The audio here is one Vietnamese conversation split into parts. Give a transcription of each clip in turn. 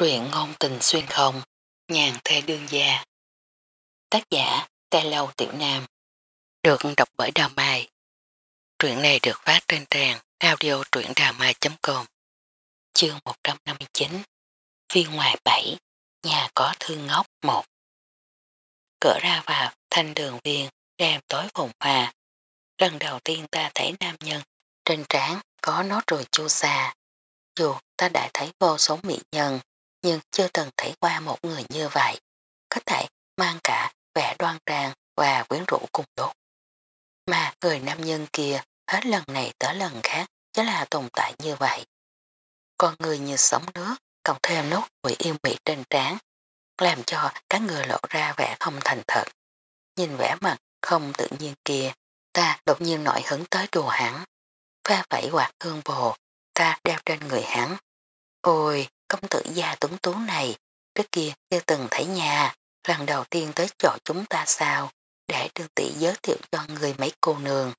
Truyện ngôn tình xuyên không, nhàn thê đương gia. Tác giả, Tê Lâu Tiểu Nam. Được đọc bởi Đào Mai. Truyện này được phát trên trang audio truyệnđàmai.com Chương 159 Phiên ngoài 7 Nhà có thương ngốc 1 Cửa ra vào thanh đường viên đêm tối phùng hòa. Lần đầu tiên ta thấy nam nhân trên trán có nốt ruồi chu xa. Dù ta đã thấy vô số mỹ nhân nhưng chưa từng thấy qua một người như vậy. Có thể mang cả vẻ đoan trang và quyến rũ cùng đốt. Mà người nam nhân kia hết lần này tới lần khác chứ là tồn tại như vậy. Con người như sống nước, cộng thêm nốt quỷ yêu mị trên trán, làm cho các người lộ ra vẻ không thành thật. Nhìn vẻ mặt không tự nhiên kia, ta đột nhiên nổi hứng tới đùa hắn. Pha vẫy quạt hương bồ, ta đeo trên người hắn. Ôi, công tử gia tuấn tú này, trước kia chưa từng thấy nhà, lần đầu tiên tới chỗ chúng ta sao, để đương tỷ giới thiệu cho người mấy cô nương.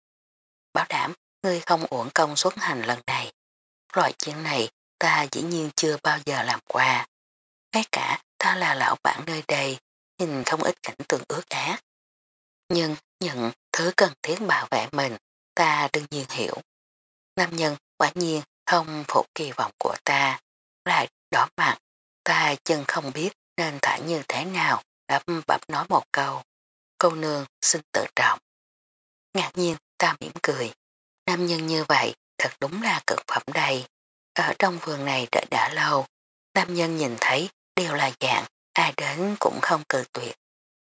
Bảo đảm, ngươi không uổng công xuất hành lần này. Loại chuyện này ta dĩ nhiên chưa bao giờ làm qua. Ngay cả ta là lão bản nơi đây, nhìn không ít cảnh tượng ước ác. Nhưng những thứ cần thiết bảo vệ mình, ta đương nhiên hiểu. Nam nhân quả nhiên không phục kỳ vọng của ta, lại đỏ mặt, ta chân không biết nên thả như thế nào, đập bập nói một câu. Cô nương xin tự trọng. Ngạc nhiên ta mỉm cười. Nam nhân như vậy thật đúng là cực phẩm đây. Ở trong vườn này đợi đã lâu, nam nhân nhìn thấy đều là dạng, ai đến cũng không cự tuyệt.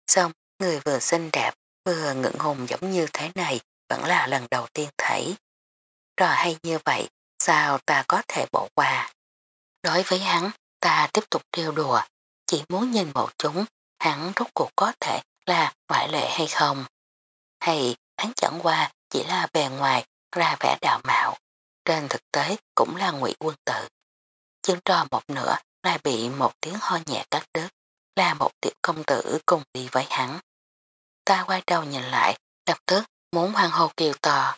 Xong, người vừa xinh đẹp, vừa ngưỡng hùng giống như thế này vẫn là lần đầu tiên thấy. Trò hay như vậy, sao ta có thể bỏ qua? Đối với hắn, ta tiếp tục trêu đùa, chỉ muốn nhìn một chúng, hắn rốt cuộc có thể là ngoại lệ hay không. Hay hắn chẳng qua chỉ là bề ngoài ra vẻ đạo mạo, trên thực tế cũng là ngụy quân tử. Chương trò một nửa lại bị một tiếng ho nhẹ cắt đứt, là một tiểu công tử cùng đi với hắn. Ta quay đầu nhìn lại, lập tức muốn hoàng hồ kiều tò.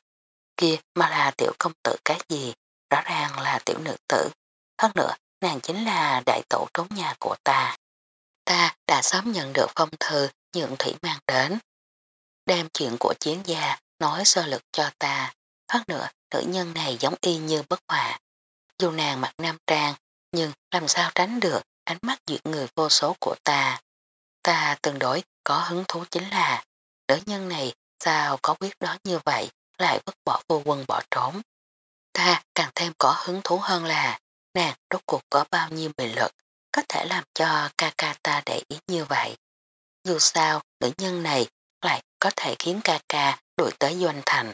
Kia mà là tiểu công tử cái gì, rõ ràng là tiểu nữ tử. Hơn nữa, nàng chính là đại tổ trốn nhà của ta. Ta đã sớm nhận được phong thư nhượng thủy mang đến. Đem chuyện của chiến gia nói sơ lực cho ta. Hơn nữa, nữ nhân này giống y như bất hòa. Dù nàng mặc nam trang, nhưng làm sao tránh được ánh mắt duyệt người vô số của ta. Ta tương đối có hứng thú chính là nữ nhân này sao có quyết đó như vậy lại vứt bỏ vô quân bỏ trốn. Ta càng thêm có hứng thú hơn là nàng rốt cuộc có bao nhiêu bình lực có thể làm cho ca ca ta để ý như vậy. Dù sao, nữ nhân này lại có thể khiến ca ca đuổi tới doanh thành.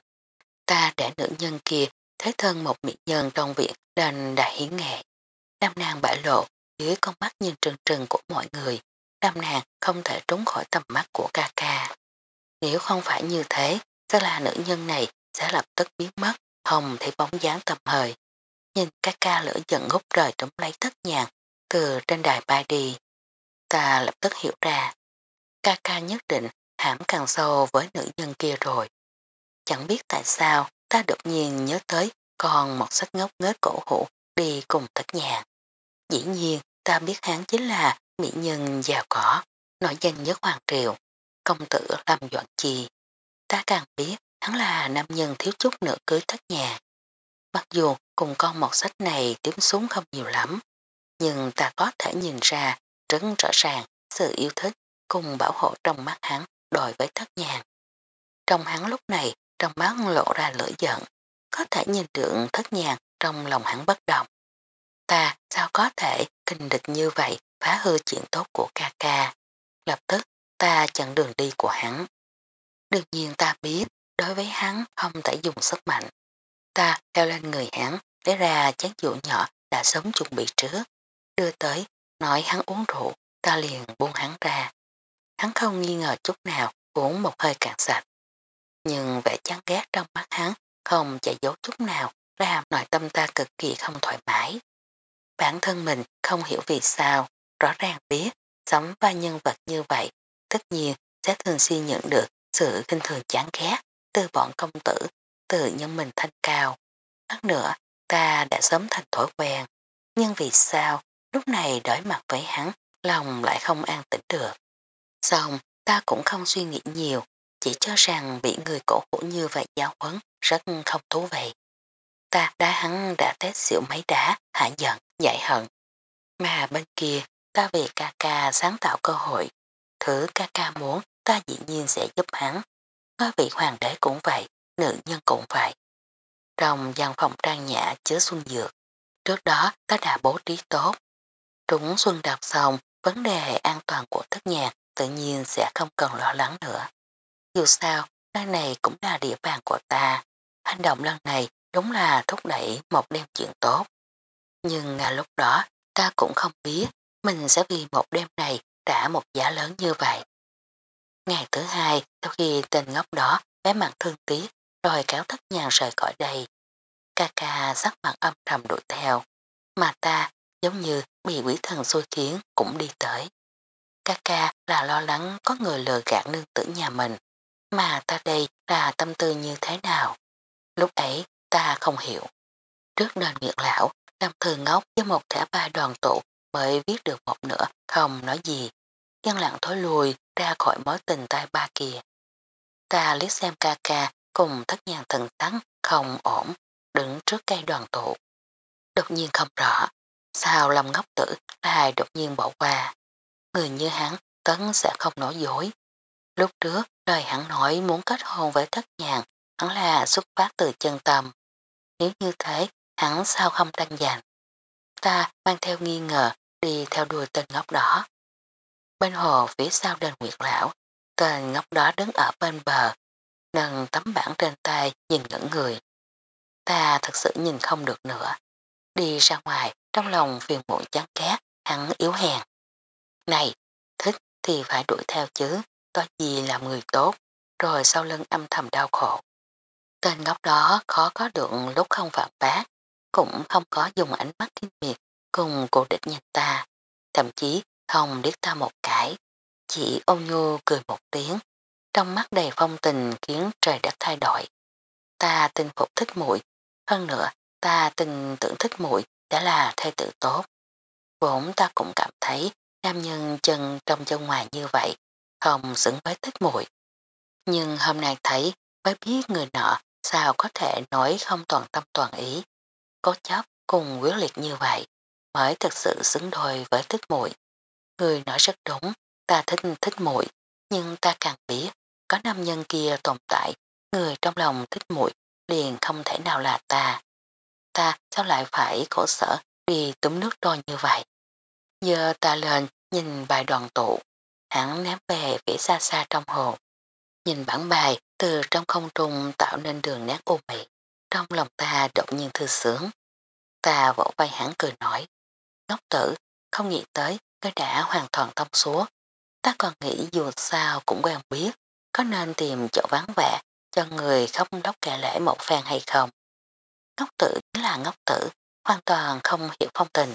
Ta để nữ nhân kia thế thân một mỹ nhân trong viện nên đại hiến nghệ. Nam nàng bại lộ dưới con mắt nhìn trừng trừng của mọi người. Nam nàng không thể trốn khỏi tầm mắt của ca ca. Nếu không phải như thế, sẽ là nữ nhân này sẽ lập tức biến mất, không thấy bóng dáng tầm hời nhìn ca ca lửa giận ngút rời trống lấy thất nhàng từ trên đài bay đi. Ta lập tức hiểu ra, ca ca nhất định hãm càng sâu với nữ nhân kia rồi. Chẳng biết tại sao ta đột nhiên nhớ tới còn một sách ngốc nghếch cổ hủ đi cùng thất nhàng. Dĩ nhiên ta biết hắn chính là mỹ nhân giàu có, nổi danh nhất hoàng triều, công tử Lâm Doãn Chi. Ta càng biết hắn là nam nhân thiếu chút nữa cưới thất nhàng. Mặc dù cùng con một sách này tiếp xuống không nhiều lắm, nhưng ta có thể nhìn ra rất rõ ràng sự yêu thích cùng bảo hộ trong mắt hắn đòi với thất nhàng. Trong hắn lúc này, trong mắt lộ ra lửa giận, có thể nhìn được thất nhàng trong lòng hắn bất động. Ta sao có thể kinh địch như vậy phá hư chuyện tốt của ca ca. Lập tức ta chặn đường đi của hắn. Đương nhiên ta biết đối với hắn không thể dùng sức mạnh. Ta leo lên người hắn, lấy ra chén rượu nhỏ đã sớm chuẩn bị trước. Đưa tới, nói hắn uống rượu, ta liền buông hắn ra. Hắn không nghi ngờ chút nào uống một hơi cạn sạch. Nhưng vẻ chán ghét trong mắt hắn không chạy dấu chút nào làm nội tâm ta cực kỳ không thoải mái. Bản thân mình không hiểu vì sao, rõ ràng biết, sống ba nhân vật như vậy, tất nhiên sẽ thường xuyên nhận được sự kinh thường chán ghét từ bọn công tử tự nhân mình thanh cao. Hơn nữa, ta đã sớm thành thói quen, nhưng vì sao lúc này đối mặt với hắn, lòng lại không an tĩnh được. Xong, ta cũng không suy nghĩ nhiều, chỉ cho rằng bị người cổ hủ như vậy giáo huấn rất không thú vị. Ta đá hắn đã test xỉu mấy đá, hạ giận, giải hận. Mà bên kia, ta vì ca ca sáng tạo cơ hội. Thứ ca ca muốn, ta dĩ nhiên sẽ giúp hắn. Có vị hoàng đế cũng vậy, nữ nhân cũng vậy. Trong gian phòng trang nhã chứa xuân dược, trước đó ta đã bố trí tốt. Trúng xuân đạp xong, vấn đề an toàn của thất nhạc tự nhiên sẽ không cần lo lắng nữa. Dù sao, nơi này cũng là địa bàn của ta. Hành động lần này đúng là thúc đẩy một đêm chuyện tốt. Nhưng ngay lúc đó, ta cũng không biết mình sẽ vì một đêm này trả một giá lớn như vậy. Ngày thứ hai, sau khi tên ngốc đó bé mặt thương tiếc, rồi kéo thất nhàng rời khỏi đây. Ca ca sắc mặt âm trầm đuổi theo, mà ta giống như bị quỷ thần xui khiến cũng đi tới. Ca ca là lo lắng có người lừa gạt nương tử nhà mình, mà ta đây là tâm tư như thế nào. Lúc ấy ta không hiểu. Trước nền nguyệt lão, Lâm Thư Ngốc với một thẻ ba đoàn tụ mới viết được một nửa, không nói gì. yên lặng thối lùi ra khỏi mối tình tai ba kia. Ta liếc xem ca ca cùng thất nhàng thần tắn không ổn, đứng trước cây đoàn tụ. Đột nhiên không rõ, sao lòng Ngốc Tử lại đột nhiên bỏ qua. Người như hắn tấn sẽ không nói dối. Lúc trước, lời hắn nói muốn kết hôn với thất nhàng, hắn là xuất phát từ chân tâm. Nếu như thế, hắn sao không tranh giành. Ta mang theo nghi ngờ đi theo đuôi tên ngốc đó. Bên hồ phía sau đền Nguyệt Lão, tên ngốc đó đứng ở bên bờ, nâng tấm bảng trên tay nhìn ngẩn người. Ta thật sự nhìn không được nữa. Đi ra ngoài, trong lòng phiền muộn chán ghét, hắn yếu hèn. Này, thích thì phải đuổi theo chứ, có gì làm người tốt, rồi sau lưng âm thầm đau khổ. Tên ngốc đó khó có được lúc không phạm bác, cũng không có dùng ánh mắt kinh miệt cùng cô địch nhìn ta, thậm chí không điếc ta một cái, chỉ ôn nhu cười một tiếng, trong mắt đầy phong tình khiến trời đất thay đổi. Ta tin phục thích muội hơn nữa ta tin tưởng thích muội đã là thê tử tốt. Vốn ta cũng cảm thấy nam nhân chân trong chân ngoài như vậy, không xứng với thích muội Nhưng hôm nay thấy mới biết người nọ sao có thể nói không toàn tâm toàn ý. Có chấp cùng quyết liệt như vậy mới thực sự xứng đôi với thích muội Người nói rất đúng, ta thích thích muội nhưng ta càng biết có nam nhân kia tồn tại, người trong lòng thích muội liền không thể nào là ta. Ta sao lại phải khổ sở vì túm nước trôi như vậy? Giờ ta lên nhìn bài đoàn tụ, hắn ném về phía xa xa trong hồ. Nhìn bản bài từ trong không trung tạo nên đường nét u mị, trong lòng ta đột nhiên thư sướng. Ta vỗ vai hắn cười nói, ngốc tử, không nghĩ tới ngươi đã hoàn toàn thông suốt. Ta còn nghĩ dù sao cũng quen biết, có nên tìm chỗ vắng vẻ cho người khóc lóc kẻ lễ một phen hay không. Ngốc tử chính là ngốc tử, hoàn toàn không hiểu phong tình.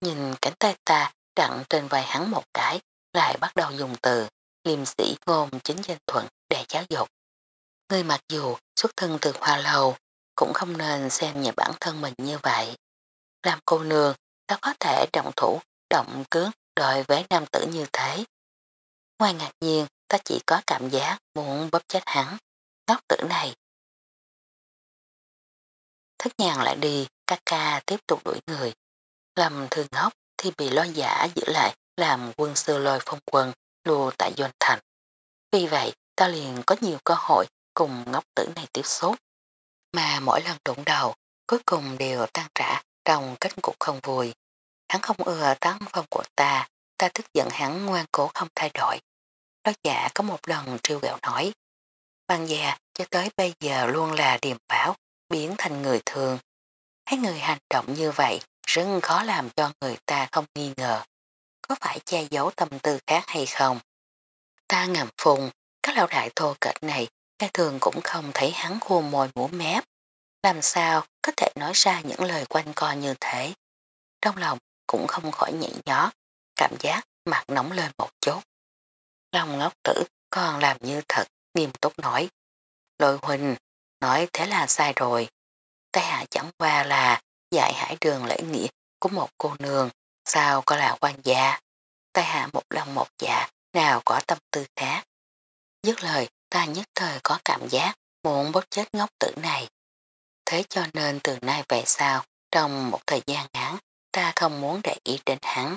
Nhìn cánh tay ta đặn trên vai hắn một cái, lại bắt đầu dùng từ, liêm sĩ ngôn chính danh thuận để giáo dục. Người mặc dù xuất thân từ hoa lầu, cũng không nên xem nhà bản thân mình như vậy. Làm cô nương, ta có thể động thủ, động cướp đòi với nam tử như thế. Ngoài ngạc nhiên, ta chỉ có cảm giác muốn bóp chết hắn. Ngốc tử này. Thức nhàn lại đi, ca ca tiếp tục đuổi người. Lầm thường ngốc thì bị lo giả giữ lại làm quân sư lôi phong quân lùa tại doanh thành. Vì vậy, ta liền có nhiều cơ hội cùng ngốc tử này tiếp xúc. Mà mỗi lần đụng đầu, cuối cùng đều tan trả trong kết cục không vui. Hắn không ưa tấn phong của ta, ta tức giận hắn ngoan cố không thay đổi. Đó giả có một lần triêu gạo nói. Băng già cho tới bây giờ luôn là điềm bảo, biến thành người thường. Thấy người hành động như vậy rất khó làm cho người ta không nghi ngờ. Có phải che giấu tâm tư khác hay không? Ta ngầm phùng, các lão đại thô kệch này cái thường cũng không thấy hắn khô môi mũ mép. Làm sao có thể nói ra những lời quanh co như thế? Trong lòng cũng không khỏi nhảy nhó, cảm giác mặt nóng lên một chút. Long ngốc tử còn làm như thật, nghiêm túc nói. lôi huynh, nói thế là sai rồi. Tay hạ chẳng qua là dạy hải đường lễ nghĩa của một cô nương, sao có là quan gia, tay hạ một lòng một dạ, nào có tâm tư khác. Dứt lời, ta nhất thời có cảm giác muốn bóp chết ngốc tử này. Thế cho nên từ nay về sau, trong một thời gian ngắn, ta không muốn để ý đến hắn.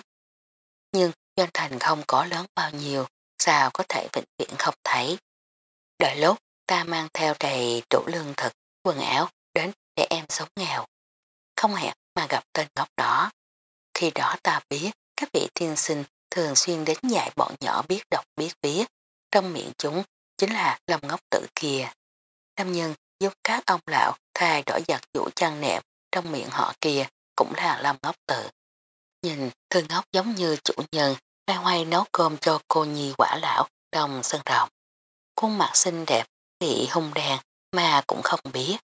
Nhưng doanh thành không có lớn bao nhiêu, sao có thể vĩnh viễn không thấy. Đợi lúc ta mang theo đầy đủ lương thực, quần áo đến để em sống nghèo. Không hẹn mà gặp tên ngốc đó. Khi đó ta biết các vị thiên sinh thường xuyên đến dạy bọn nhỏ biết đọc biết viết. Trong miệng chúng chính là lòng ngốc tự kia. Nam nhân giúp các ông lão thay đổi giặt vũ chăn nệm trong miệng họ kia cũng là lòng ngốc tự. Nhìn thư ngốc giống như chủ nhân loay Hoài nấu cơm cho cô nhi quả lão trong sân rộng. Khuôn mặt xinh đẹp bị hung đen mà cũng không biết.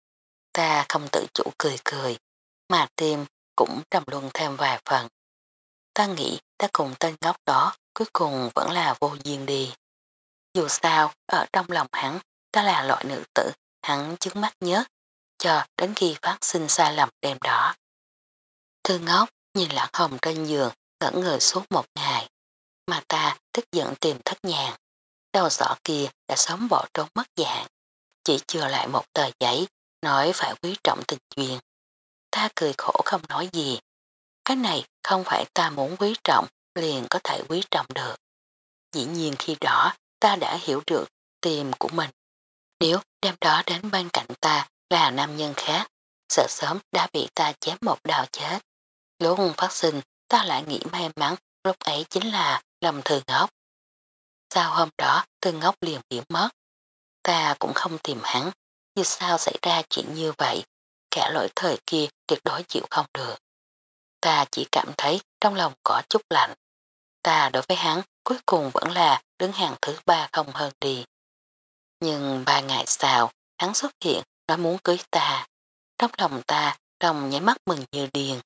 Ta không tự chủ cười cười, mà tim cũng trầm luân thêm vài phần. Ta nghĩ ta cùng tên ngốc đó cuối cùng vẫn là vô duyên đi. Dù sao, ở trong lòng hắn, ta là loại nữ tử, hắn chứng mắt nhớ, cho đến khi phát sinh sai lầm đêm đó. Thư ngốc nhìn lãng hồng trên giường, ngẩn người suốt một ngày, mà ta tức giận tìm thất nhàng. Đầu sỏ kia đã sớm bỏ trốn mất dạng, chỉ chừa lại một tờ giấy, nói phải quý trọng tình duyên. Ta cười khổ không nói gì. Cái này không phải ta muốn quý trọng liền có thể quý trọng được. Dĩ nhiên khi đó ta đã hiểu được tìm của mình. Nếu đem đó đến bên cạnh ta là nam nhân khác, sợ sớm đã bị ta chém một đào chết. Lúc phát sinh, ta lại nghĩ may mắn lúc ấy chính là Lâm thường ngốc. Sao hôm đó, thường ngốc liền biến mất. Ta cũng không tìm hắn, như sao xảy ra chuyện như vậy, cả lỗi thời kia tuyệt đối chịu không được. Ta chỉ cảm thấy trong lòng có chút lạnh. Ta đối với hắn cuối cùng vẫn là đứng hàng thứ ba không hơn đi. Nhưng ba ngày sau, hắn xuất hiện nói muốn cưới ta. Trong lòng ta, trong nháy mắt mừng như điền.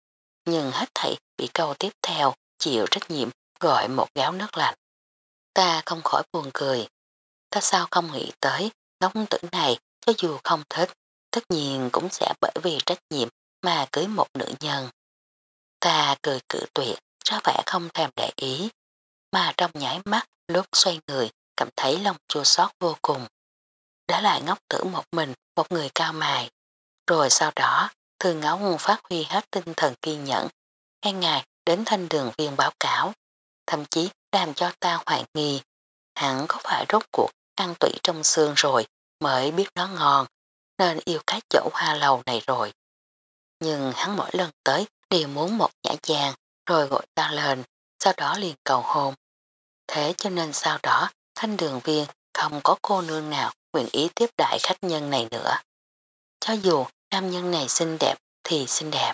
Nhưng hết thảy bị câu tiếp theo chịu trách nhiệm gọi một gáo nước lạnh. Ta không khỏi buồn cười. Ta sao không nghĩ tới ngốc tử này cho dù không thích, tất nhiên cũng sẽ bởi vì trách nhiệm mà cưới một nữ nhân. Ta cười cử tuyệt, ra vẻ không thèm để ý, mà trong nháy mắt lúc xoay người cảm thấy lòng chua xót vô cùng. Đã lại ngốc tử một mình, một người cao mài. Rồi sau đó, thư ngáo phát huy hết tinh thần kiên nhẫn, e ngay ngày đến thanh đường viên báo cáo, thậm chí làm cho ta hoài nghi, hẳn có phải rốt cuộc ăn tủy trong xương rồi mới biết nó ngon, nên yêu cái chỗ hoa lầu này rồi. Nhưng hắn mỗi lần tới đều muốn một nhã chàng rồi gọi ta lên, sau đó liền cầu hôn. Thế cho nên sau đó thanh đường viên không có cô nương nào nguyện ý tiếp đại khách nhân này nữa. Cho dù nam nhân này xinh đẹp thì xinh đẹp,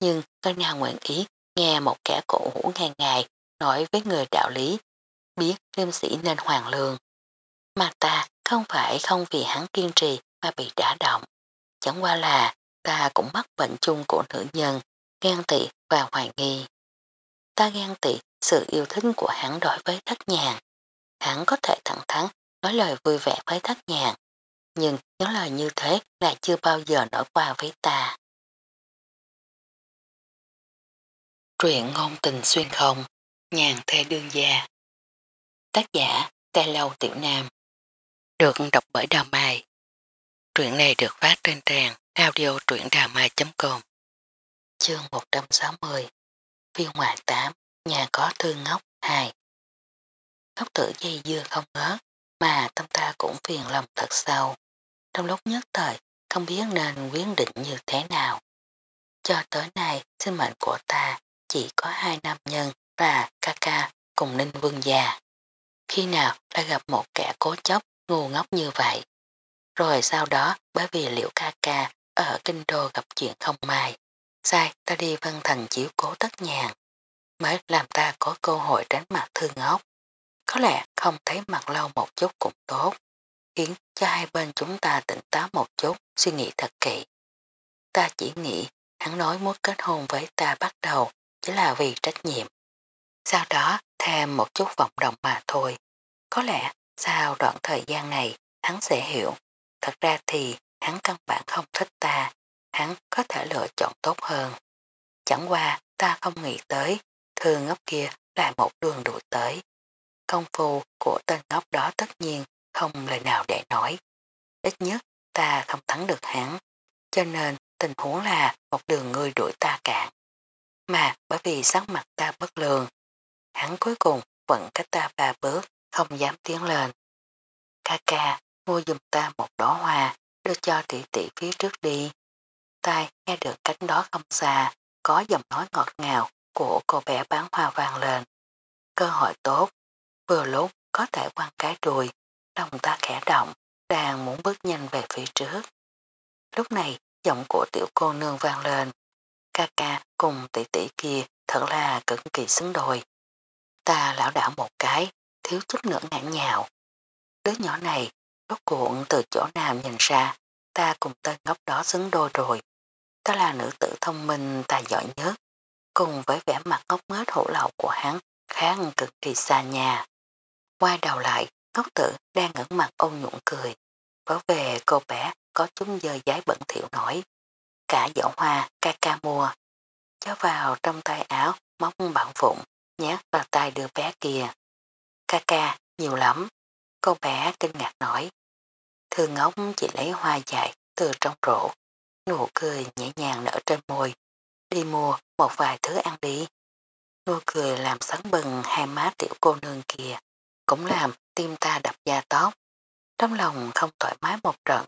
nhưng tôi nào nguyện ý nghe một kẻ cổ hủ ngày ngày nói với người đạo lý, biết liêm sĩ nên hoàng lương. Mà ta không phải không vì hắn kiên trì mà bị đả động. Chẳng qua là ta cũng mắc bệnh chung của nữ nhân, ghen tị và hoài nghi. Ta ghen tị sự yêu thích của hắn đối với thất nhàn. Hắn có thể thẳng thắn nói lời vui vẻ với thất nhàn, nhưng những lời như thế là chưa bao giờ nổi qua với ta. Truyện ngôn tình xuyên không, nhàn thê đương gia. Tác giả, Tê Lâu Tiểu Nam. Được đọc bởi Đào Mai. Truyện này được phát trên trang audio truyệnđàmai.com Chương 160 phiên ngoại 8 Nhà có thư ngốc 2 Ngốc tử dây dưa không ngớt mà tâm ta cũng phiền lòng thật sâu. Trong lúc nhất thời không biết nên quyết định như thế nào. Cho tới nay sinh mệnh của ta chỉ có hai nam nhân và ca ca cùng ninh vương già. Khi nào đã gặp một kẻ cố chấp ngu ngốc như vậy. Rồi sau đó bởi vì liệu ca ca ở kinh đô gặp chuyện không may. Sai ta đi văn thành chiếu cố tất nhàn. Mới làm ta có cơ hội đánh mặt thương ngốc. Có lẽ không thấy mặt lâu một chút cũng tốt. Khiến cho hai bên chúng ta tỉnh táo một chút, suy nghĩ thật kỹ. Ta chỉ nghĩ hắn nói muốn kết hôn với ta bắt đầu chỉ là vì trách nhiệm. Sau đó thêm một chút vọng động mà thôi. Có lẽ sau đoạn thời gian này hắn sẽ hiểu. Thật ra thì hắn căn bản không thích ta, hắn có thể lựa chọn tốt hơn. Chẳng qua ta không nghĩ tới thư ngốc kia là một đường đuổi tới. Công phu của tên ngốc đó tất nhiên không lời nào để nói. Ít nhất ta không thắng được hắn, cho nên tình huống là một đường người đuổi ta cạn. Mà bởi vì sắc mặt ta bất lường, hắn cuối cùng vẫn cách ta ba bước, không dám tiến lên. Ca ca, mua dùm ta một đỏ hoa, đưa cho tỷ tỷ phía trước đi. Tai nghe được cánh đó không xa, có giọng nói ngọt ngào của cô bé bán hoa vang lên. Cơ hội tốt, vừa lúc có thể quăng cái đùi, lòng ta khẽ động, đang muốn bước nhanh về phía trước. Lúc này, giọng của tiểu cô nương vang lên. Ca ca cùng tỷ tỷ kia thật là cực kỳ xứng đôi. Ta lão đảo một cái, thiếu chút nữa ngã nhào. Đứa nhỏ này, rốt cuộn từ chỗ nào nhìn ra, ta cùng tên ngốc đó xứng đôi rồi. Ta là nữ tử thông minh tài giỏi nhất, cùng với vẻ mặt ngốc nghếch hổ lậu của hắn, khá cực kỳ xa nhà. Quay đầu lại, ngốc tử đang ngẩn mặt ôn nhuận cười. Bảo về cô bé có chúng dơ giấy bẩn thiểu nổi. Cả dậu hoa ca ca mua. Cho vào trong tay áo, móc bằng phụng, nhát vào tay đưa bé kia. Ca ca, nhiều lắm. Cô bé kinh ngạc nói. Thương ngốc chỉ lấy hoa dại từ trong rổ. Nụ cười nhẹ nhàng nở trên môi. Đi mua một vài thứ ăn đi. Nụ cười làm sáng bừng hai má tiểu cô nương kia. Cũng làm tim ta đập da tóc. Trong lòng không thoải mái một trận.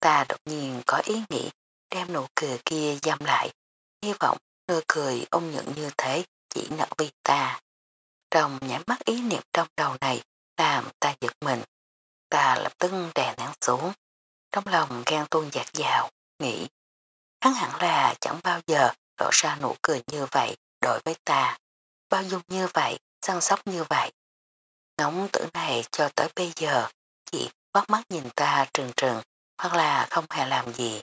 Ta đột nhiên có ý nghĩ đem nụ cười kia giam lại. Hy vọng nụ cười ông nhận như thế chỉ nợ vì ta. Trong nhảy mắt ý niệm trong đầu này làm ta giật mình. Ta lập tức đè nén xuống. Trong lòng ghen tuôn dạt dào, nghĩ. Hắn hẳn là chẳng bao giờ lộ ra nụ cười như vậy đối với ta. Bao dung như vậy, săn sóc như vậy. Ngóng tử này cho tới bây giờ, chỉ bắt mắt nhìn ta trừng trừng, hoặc là không hề làm gì.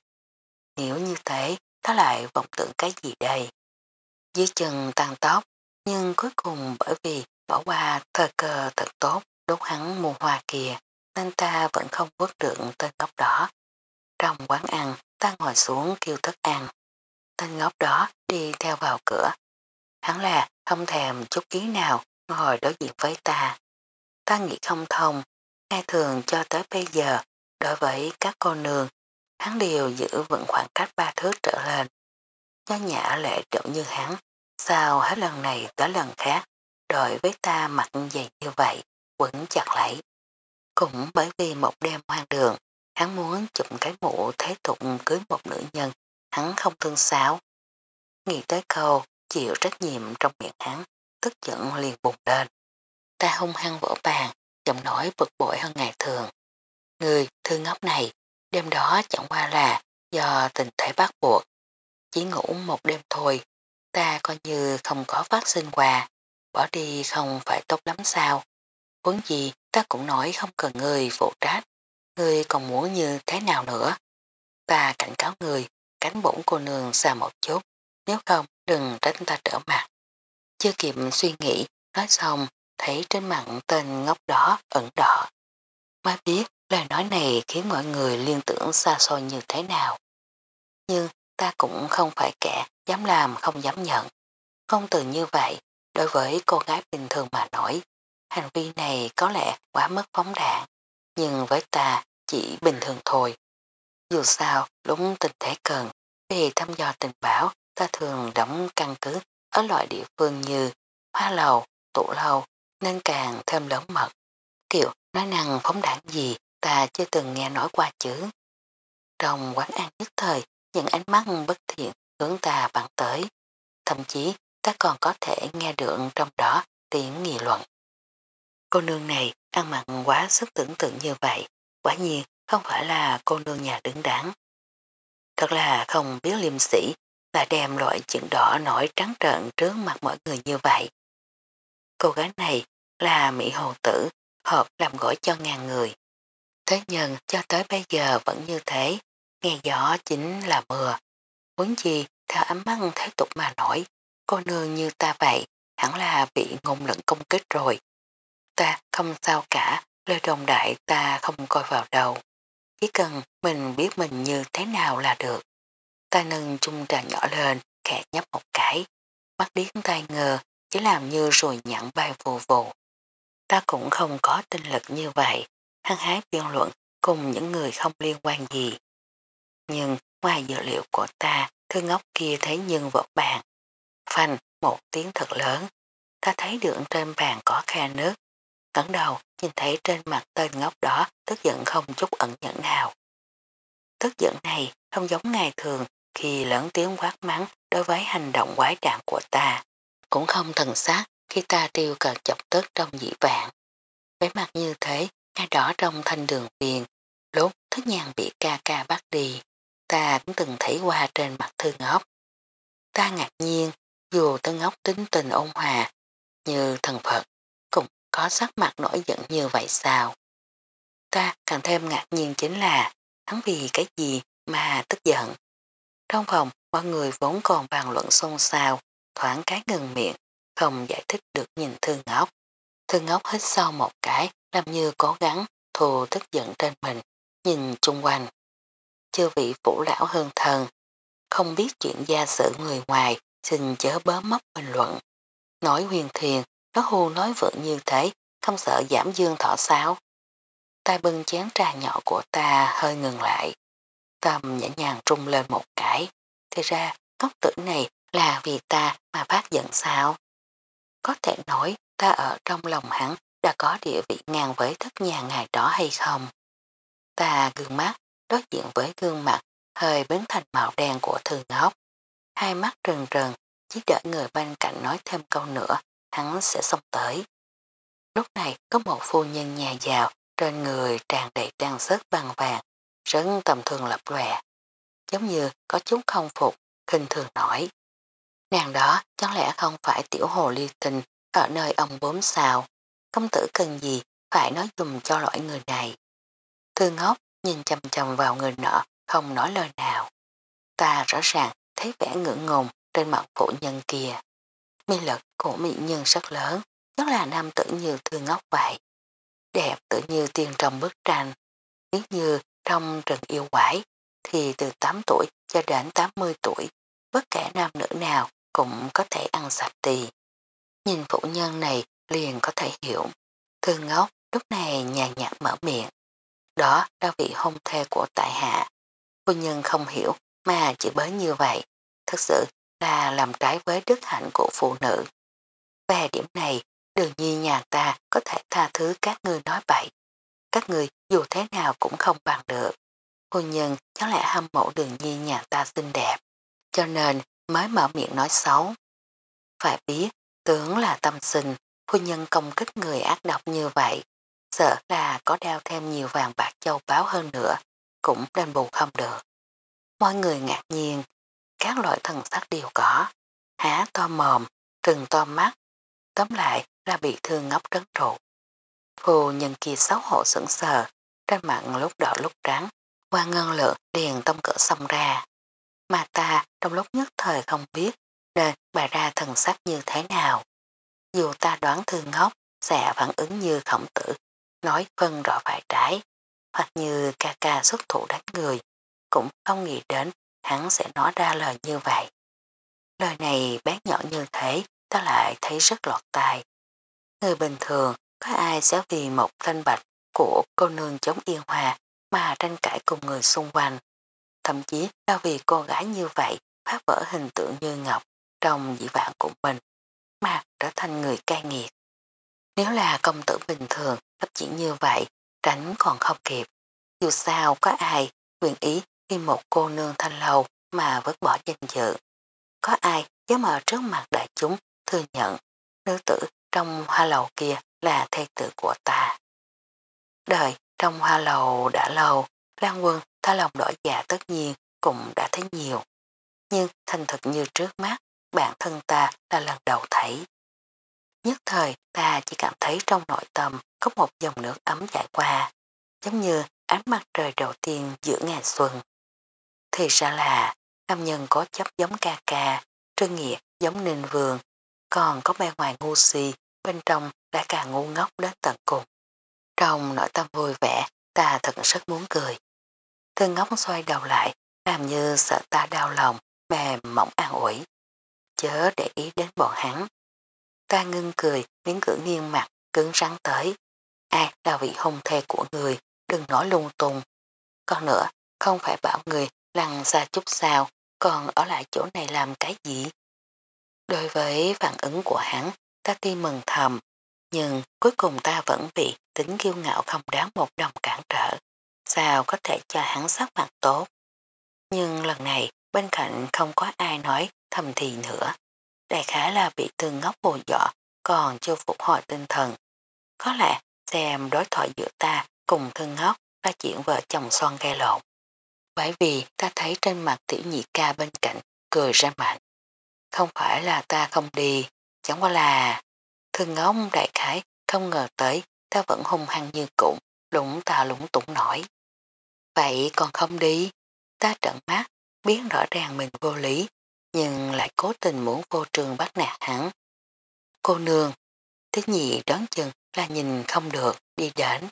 Nếu như thế, ta lại vọng tưởng cái gì đây? Dưới chừng tăng tóc, nhưng cuối cùng bởi vì bỏ qua thời cơ thật tốt đốt hắn mùa hoa kìa nên ta vẫn không vớt được tên ngốc đó. Trong quán ăn, ta ngồi xuống kêu thức ăn. Tên ngốc đó đi theo vào cửa. Hắn là không thèm chút ý nào ngồi đối diện với ta. Ta nghĩ không thông, ngay thường cho tới bây giờ, đối với các cô nương, hắn đều giữ vững khoảng cách ba thước trở lên. Nhó nhã lệ trộn như hắn, sao hết lần này tới lần khác, đòi với ta mặt dày như vậy, quẩn chặt lấy. Cũng bởi vì một đêm hoang đường, hắn muốn chụm cái mũ thế tục cưới một nữ nhân, hắn không thương xáo. Nghĩ tới câu, chịu trách nhiệm trong miệng hắn, tức giận liền bùng lên. Ta hung hăng vỡ bàn, giọng nói bực bội hơn ngày thường. Người thương ngốc này, đêm đó chẳng qua là do tình thể bắt buộc. Chỉ ngủ một đêm thôi, ta coi như không có phát sinh quà, bỏ đi không phải tốt lắm sao. Vốn gì ta cũng nói không cần người phụ trách, người còn muốn như thế nào nữa. Ta cảnh cáo người, cánh bổn cô nương xa một chút, nếu không đừng tránh ta trở mặt. Chưa kịp suy nghĩ, nói xong, thấy trên mặt tên ngốc đó ẩn đỏ. Mới biết lời nói này khiến mọi người liên tưởng xa xôi như thế nào. Nhưng ta cũng không phải kẻ dám làm không dám nhận. Không từ như vậy, đối với cô gái bình thường mà nổi, hành vi này có lẽ quá mất phóng đạn, nhưng với ta chỉ bình thường thôi. Dù sao, lúc tình thế cần, vì thăm dò tình báo, ta thường đóng căn cứ ở loại địa phương như hoa lầu, tủ lầu, nên càng thêm lớn mật. Kiểu nói năng phóng đảng gì ta chưa từng nghe nói qua chứ. Trong quán ăn nhất thời, những ánh mắt bất thiện hướng ta bắn tới. Thậm chí ta còn có thể nghe được trong đó tiếng nghị luận. Cô nương này ăn mặn quá sức tưởng tượng như vậy, quả nhiên không phải là cô nương nhà đứng đắn. Thật là không biết liêm sĩ là đem loại chuyện đỏ nổi trắng trợn trước mặt mọi người như vậy. Cô gái này là Mỹ Hồ Tử, hợp làm gỏi cho ngàn người. Thế nhân cho tới bây giờ vẫn như thế, nghe gió chính là mưa. Muốn gì theo ấm mắt thế tục mà nổi, cô nương như ta vậy, hẳn là bị ngôn lẫn công kích rồi. Ta không sao cả, lời đồng đại ta không coi vào đầu. Chỉ cần mình biết mình như thế nào là được. Ta nâng chung trà nhỏ lên, khẽ nhấp một cái. Mắt điếc tai ngờ, chỉ làm như rồi nhặn bay vù vù. Ta cũng không có tinh lực như vậy, hăng hái biên luận cùng những người không liên quan gì. Nhưng ngoài dữ liệu của ta, thư ngốc kia thấy nhưng vỡ bàn. Phanh một tiếng thật lớn, ta thấy được trên bàn có khe nước. Cẩn đầu nhìn thấy trên mặt tên ngốc đó tức giận không chút ẩn nhẫn nào. Tức giận này không giống ngày thường khi lớn tiếng quát mắng đối với hành động quái trạng của ta, cũng không thần sát khi ta tiêu cờ chọc tức trong dĩ vạn. Với mặt như thế, ngay đỏ trong thanh đường viền, lúc thức nhàn bị ca ca bắt đi, ta cũng từng thấy qua trên mặt thư ngốc. Ta ngạc nhiên, dù thư ngốc tính tình ôn hòa, như thần Phật, cũng có sắc mặt nổi giận như vậy sao? Ta càng thêm ngạc nhiên chính là, hắn vì cái gì mà tức giận. Trong phòng, mọi người vốn còn bàn luận xôn xao, thoảng cái ngừng miệng, không giải thích được nhìn thư ngốc. Thư ngốc hít sau một cái, làm như cố gắng thù tức giận trên mình, nhìn chung quanh. Chưa vị phủ lão hơn thần, không biết chuyện gia sự người ngoài, xin chớ bớ móc bình luận. Nói huyền thiền, nó hù nói vượng như thế, không sợ giảm dương thọ sao. Ta bưng chén trà nhỏ của ta hơi ngừng lại. Tâm nhẹ nhàng trung lên một cái. Thì ra, cốc tử này là vì ta mà phát giận sao? Có thể nói ta ở trong lòng hắn đã có địa vị ngang với thất nhà ngày đó hay không? Ta gương mắt, đối diện với gương mặt hơi biến thành màu đen của thư ngốc. Hai mắt rừng rừng, chỉ đợi người bên cạnh nói thêm câu nữa, hắn sẽ xong tới. Lúc này có một phu nhân nhà giàu trên người tràn đầy trang sức bằng vàng, rất tầm thường lập lòe, giống như có chút không phục, khinh thường nổi. Nàng đó chẳng lẽ không phải tiểu hồ ly tinh ở nơi ông bốm sao, công tử cần gì phải nói dùng cho loại người này. Thư ngốc nhìn chầm chầm vào người nọ không nói lời nào. Ta rõ ràng thấy vẻ ngưỡng ngùng trên mặt phụ nhân kia. Mi lực của mỹ nhân rất lớn, nhất là nam tử như thư ngốc vậy. Đẹp tự như tiên trong bức tranh, nếu như trong rừng yêu quái, thì từ 8 tuổi cho đến 80 tuổi, bất kể nam nữ nào cũng có thể ăn sạch tì. Nhìn phụ nhân này liền có thể hiểu. Thư ngốc lúc này nhàn nhạt mở miệng. Đó là vị hôn thê của tại hạ. Phu nhân không hiểu mà chỉ bới như vậy. Thật sự là làm trái với đức hạnh của phụ nữ. Về điểm này, đương nhiên nhà ta có thể tha thứ các ngươi nói bậy. Các ngươi dù thế nào cũng không bằng được. Phu nhân cháu lẽ hâm mộ đường nhi nhà ta xinh đẹp. Cho nên mới mở miệng nói xấu. Phải biết, tướng là tâm sinh, phu nhân công kích người ác độc như vậy. Sợ là có đeo thêm nhiều vàng bạc châu báo hơn nữa, cũng đền bù không được. Mọi người ngạc nhiên, các loại thần sắc đều có. Há to mồm, trừng to mắt, tóm lại là bị thương ngốc trấn trụ. Phù nhân kia xấu hổ sững sờ, trên mặt lúc đỏ lúc trắng, qua ngân lượng điền tông cỡ xong ra. Mà ta trong lúc nhất thời không biết nên bà ra thần sắc như thế nào. Dù ta đoán thương ngốc sẽ phản ứng như khổng tử, nói phân rõ phải trái, hoặc như ca ca xuất thủ đánh người, cũng không nghĩ đến hắn sẽ nói ra lời như vậy. Lời này bé nhỏ như thế, ta lại thấy rất lọt tai. Người bình thường, có ai sẽ vì một thanh bạch của cô nương chống yên hòa mà tranh cãi cùng người xung quanh. Thậm chí là vì cô gái như vậy phá vỡ hình tượng như ngọc trong dĩ vãng của mình, mà trở thành người cai nghiệt. Nếu là công tử bình thường hấp chỉ như vậy, tránh còn không kịp. Dù sao có ai nguyện ý khi một cô nương thanh lâu mà vứt bỏ danh dự. Có ai dám ở trước mặt đại chúng thừa nhận nữ tử trong hoa lầu kia là thê tử của ta. Đời trong hoa lầu đã lâu, Lan Quân tha lòng đổi dạ tất nhiên cũng đã thấy nhiều. Nhưng thành thực như trước mắt, bản thân ta là lần đầu thấy. Nhất thời ta chỉ cảm thấy trong nội tâm có một dòng nước ấm chảy qua, giống như ánh mặt trời đầu tiên giữa ngày xuân. Thì ra là nam nhân có chấp giống ca ca, trương nghĩa giống ninh vườn, còn có bề ngoài ngu si, bên trong đã càng ngu ngốc đến tận cùng. Trong nội tâm vui vẻ, ta thật rất muốn cười. Thương ngốc xoay đầu lại, làm như sợ ta đau lòng, mềm mỏng an ủi. Chớ để ý đến bọn hắn. Ta ngưng cười, miếng cử nghiêng mặt, cứng rắn tới. Ai là vị hôn thê của người, đừng nói lung tung. Còn nữa, không phải bảo người lăn xa chút sao, còn ở lại chỗ này làm cái gì? Đối với phản ứng của hắn, ta tuy mừng thầm, nhưng cuối cùng ta vẫn bị tính kiêu ngạo không đáng một đồng cản trở. Sao có thể cho hắn sắc mặt tốt? Nhưng lần này bên cạnh không có ai nói thầm thì nữa. Đại khái là bị thương ngốc bồ dọ còn chưa phục hồi tinh thần. Có lẽ xem đối thoại giữa ta cùng thương ngốc là chuyện vợ chồng son gây lộn. Bởi vì ta thấy trên mặt tiểu nhị ca bên cạnh cười ra mạnh. Không phải là ta không đi, chẳng qua là thương ngốc đại khái không ngờ tới ta vẫn hung hăng như cũ, lũng ta lũng tủng nổi. Vậy còn không đi, ta trận mắt, biết rõ ràng mình vô lý, nhưng lại cố tình muốn vô trường bắt nạt hắn. Cô nương, thứ nhị đoán chừng là nhìn không được, đi đến.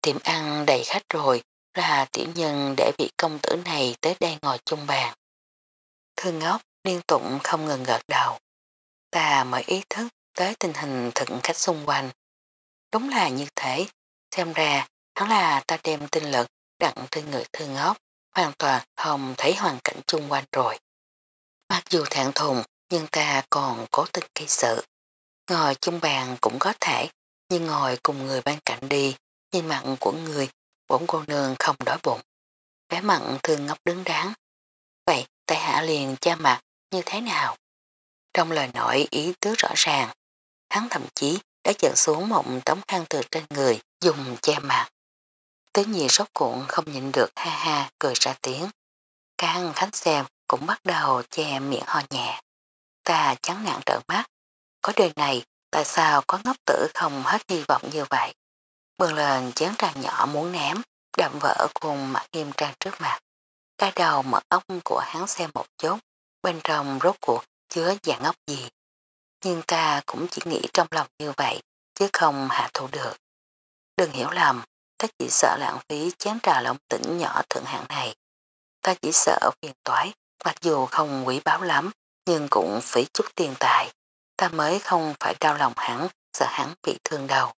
Tiệm ăn đầy khách rồi, là tiểu nhân để vị công tử này tới đây ngồi chung bàn. Thương ngốc liên tục không ngừng gật đầu. Ta mới ý thức tới tình hình thực khách xung quanh. Đúng là như thế, xem ra hắn là ta đem tinh lực đặng trên người thương ngốc, hoàn toàn không thấy hoàn cảnh chung quanh rồi. Mặc dù thẹn thùng, nhưng ta còn cố tình gây sự. Ngồi chung bàn cũng có thể, nhưng ngồi cùng người bên cạnh đi, nhìn mặn của người, bổn cô nương không đói bụng. Bé mặn thường ngốc đứng đáng. Vậy tại hạ liền cha mặt như thế nào? Trong lời nói ý tứ rõ ràng, hắn thậm chí đã chợt xuống một tấm khăn từ trên người, dùng che mặt. Tứ nhị rốt cuộn không nhịn được ha ha cười ra tiếng. Các khách xem cũng bắt đầu che miệng ho nhẹ. Ta chán nặng trợn mắt. Có đời này tại sao có ngốc tử không hết hy vọng như vậy? Bừng lên chén trà nhỏ muốn ném, đậm vỡ cùng mặt nghiêm trang trước mặt. Cái đầu mở ốc của hắn xem một chút, bên trong rốt cuộc chứa dạng ngốc gì. Nhưng ta cũng chỉ nghĩ trong lòng như vậy, chứ không hạ thủ được. Đừng hiểu lầm, ta chỉ sợ lãng phí chén trà lòng tỉnh nhỏ thượng hạng này. Ta chỉ sợ phiền toái, mặc dù không quý báo lắm, nhưng cũng phí chút tiền tài. Ta mới không phải đau lòng hắn, sợ hắn bị thương đầu.